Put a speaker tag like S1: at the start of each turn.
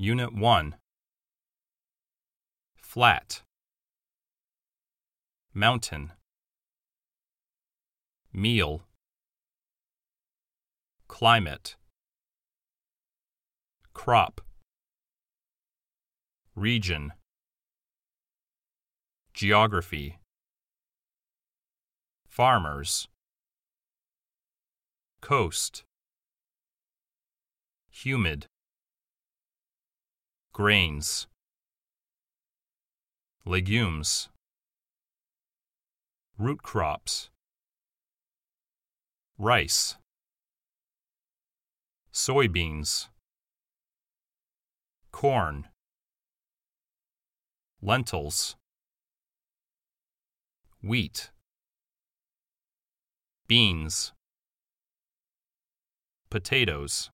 S1: Unit 1 Flat. Mountain. Meal. Climate. Crop. Region. Geography. Farmers. Coast. Humid Grains. Legumes. Root crops. Rice. Soybeans. Corn. Lentils. Wheat. Beans. Potatoes